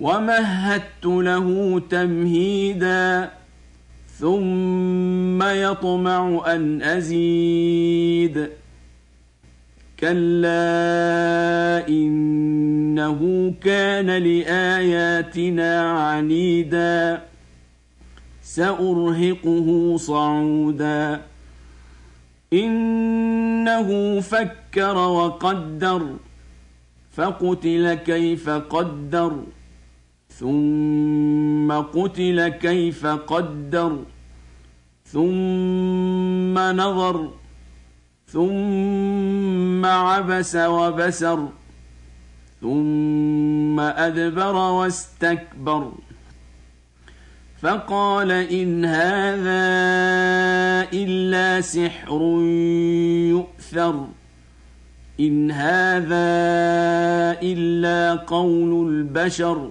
ومهدت له تمهيدا ثم يطمع أن أزيد. كلا إنه كان لآياتنا عنيدا. سأرهقه صعودا. إنه فكر وقدر. فقتل كيف قدر. ثم قتل كيف قدر ثم نظر ثم عبس وبسر ثم أدبر واستكبر. فقال إن هذا إلا سحر يؤثر إن هذا إلا قول البشر.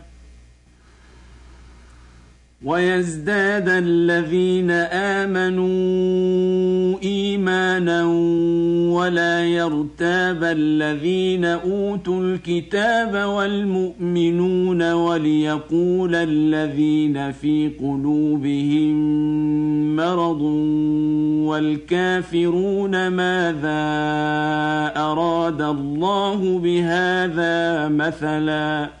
ويزداد الذين آمنوا إيمانا ولا يرتاب الذين أوتوا الكتاب والمؤمنون وليقول الذين في قلوبهم مرض والكافرون ماذا أراد الله بهذا مثلا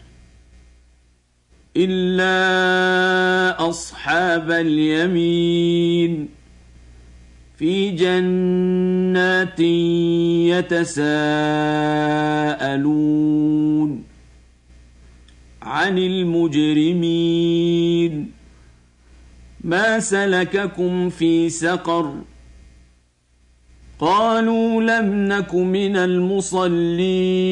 إلا أصحاب اليمين. في جنات يتساءلون عن المجرمين. ما سلككم في سقر؟ قالوا لم نك من المصلين.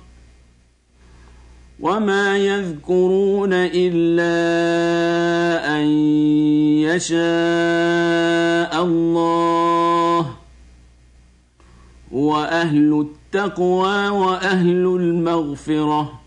وما يذكرون الا ان يشاء الله واهل التقوى واهل المغفره